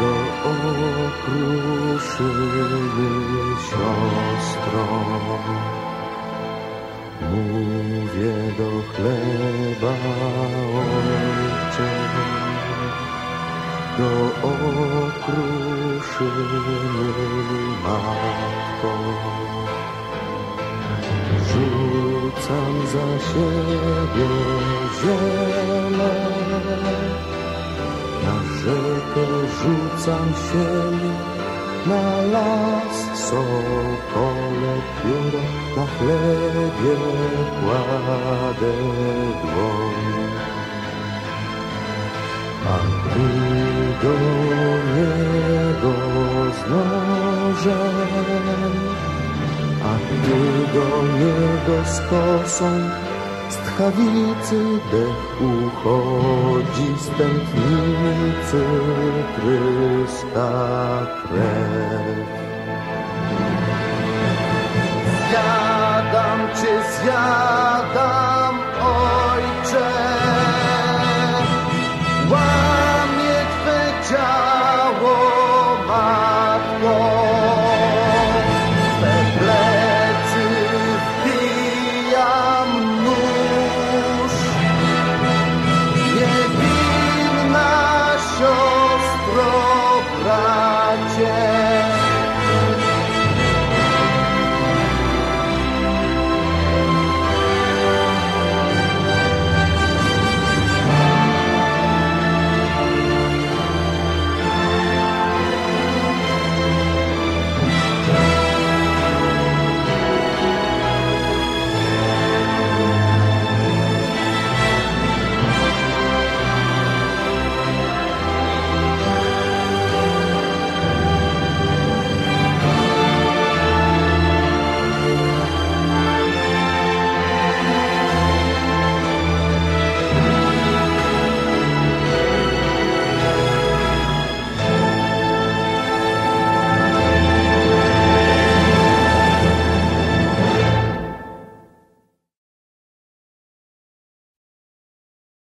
do okruszyny siostro. Mówię do chleba ojcze, do okruszyny matko. Rzucam za siebie zielę, na rzekę rzucam się, na las sokole pióro, na chlebie kładę dłoń. A ty do niego z nożem, a ty do niego z kosą, z tchawicy dech uchodzi, z tętnicy tryska krew. Zjadam cię, zjadam